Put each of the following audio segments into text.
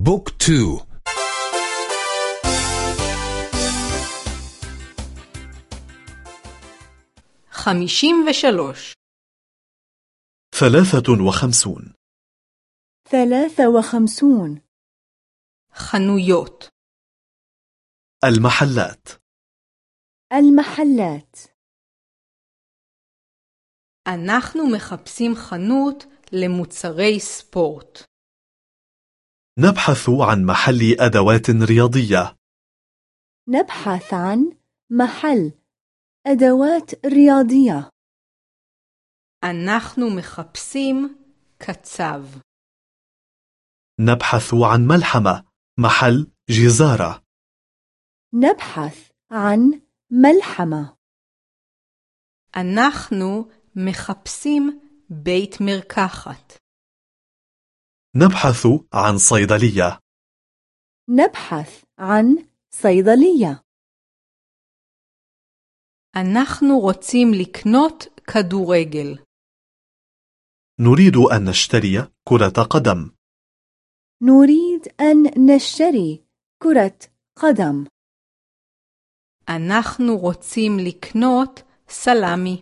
بوك تو خميشيم وشلوش ثلاثة وخمسون ثلاثة وخمسون خنويوت المحلات المحلات אנחנו מחפשים חנות למוצרי ספורט. نبحث عن محل أدوات رياضية نبحث عن محل أدوات رياضية אנחנו מחפשים קצב. نبحث عن ملحمة محل جزارة نبحث عن ملحمة אנחנו מחפשים בית מרקחת. نبحث عن صيدلية نبحث عن صيدلية אנחנו רוצים לקנות כדורגל. نريد أن نشتري كرة قدم نريد أن نشتري كرة قدم אנחנו רוצים לקנות סלמי.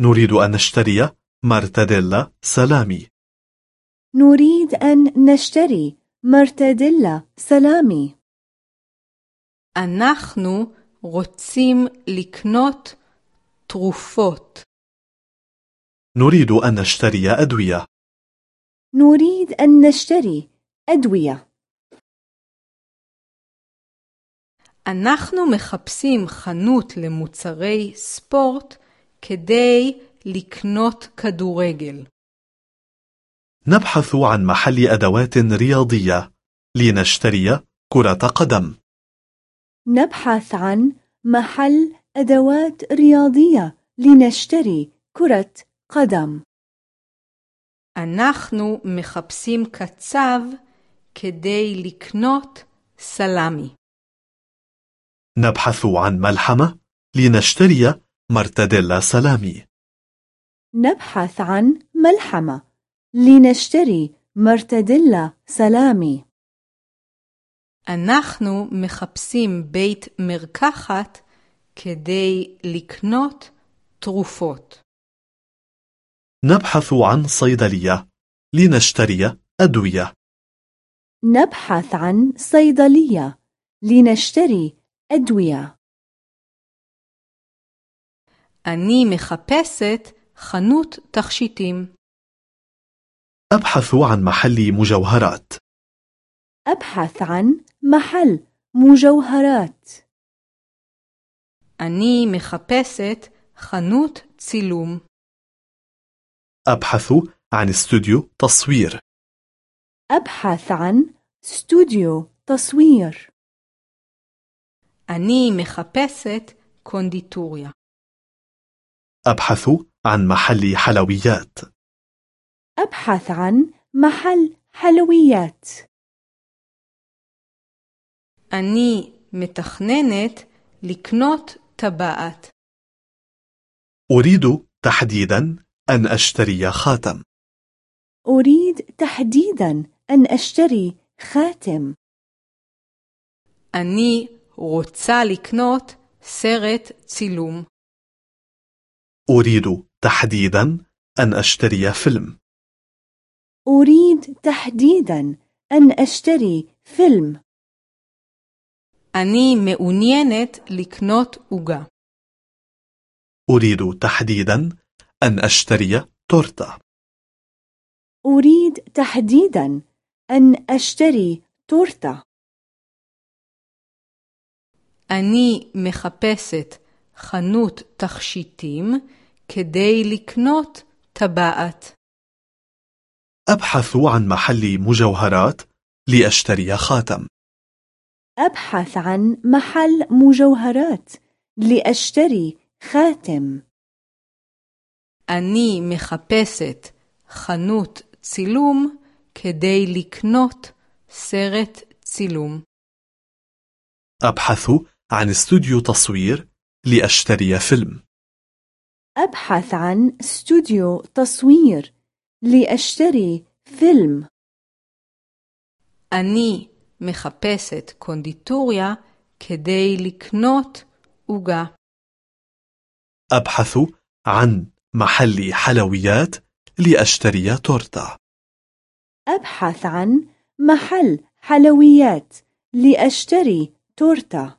نريد أن نشتري مرتديلا سلامي نريد أن نشتري مرتديلا سلامي אנחנו רוצים לקנות תרופות. نريد أن نشتري أدوية نريد أن نشتري أدوية אנחנו מחפשים חנות למוצרי ספורט כדי לקנות כדורגל. نبحث عن محل أدوات رياضية لنشتري كرة قدم نبحث عن محل أدوات رياضية لنشتري كرة قدم אנחנו מחפשים קצב כדי לקנות סלמי. نبحث عن ملحمة لنشتري مرتديلا سلامي نبحث عن ملحمة لنشتري مرتديلا سلامي אנחנו מחפשים בית מרקחת כדי לקנות תרופות. نبحث عن صيدلية لنشتري أدوية نبحث عن صيدلية لنشتري أدوية אני מחפשת חנות תכשיטים. أبحث عن محل مجوهرات أبحث عن محل مجوهرات אני מחפשת חנות צילום. أبحث عن استوديو تصوير أبحث عن استوديو تصوير אני מחפשת קונדיטוריה. أبحث عن محل حلويات أبحث عن محل حلويات אני מתכננת לקנות טבעת. أريد تحديدا أن أشتري خاتم أريد تحديدا أن أشتري خاتم אני רוצה לקנות סרט צילום. أريد تحديدا أن أشتري فيلم أريد تحديدا أن أشتري فيلم אני מעוניינת לקנות עוגה. أريد تحديدا أن أشتري تورتة أريد تحديدا أن أشتري تورتة אני מחפשת חנות תכשיטים כדי לקנות טבעת. أبحث عن محل مجوهرات لأشتري خاتم أبحث عن محل مجوهرات لأشتري خاتم אני מחפשת חנות צילום כדי לקנות סרט צילום. أبحث عن استوديو تصوير لأشتري فيلم أبحث عن استوديو تصوير لأشتري فيلم אני מחפשת קונדיטוריה כדי לקנות עוגה. أبحث عن محل حلويات لأشتري تورتة أبحث عن محل حلويات لأشتري تورتة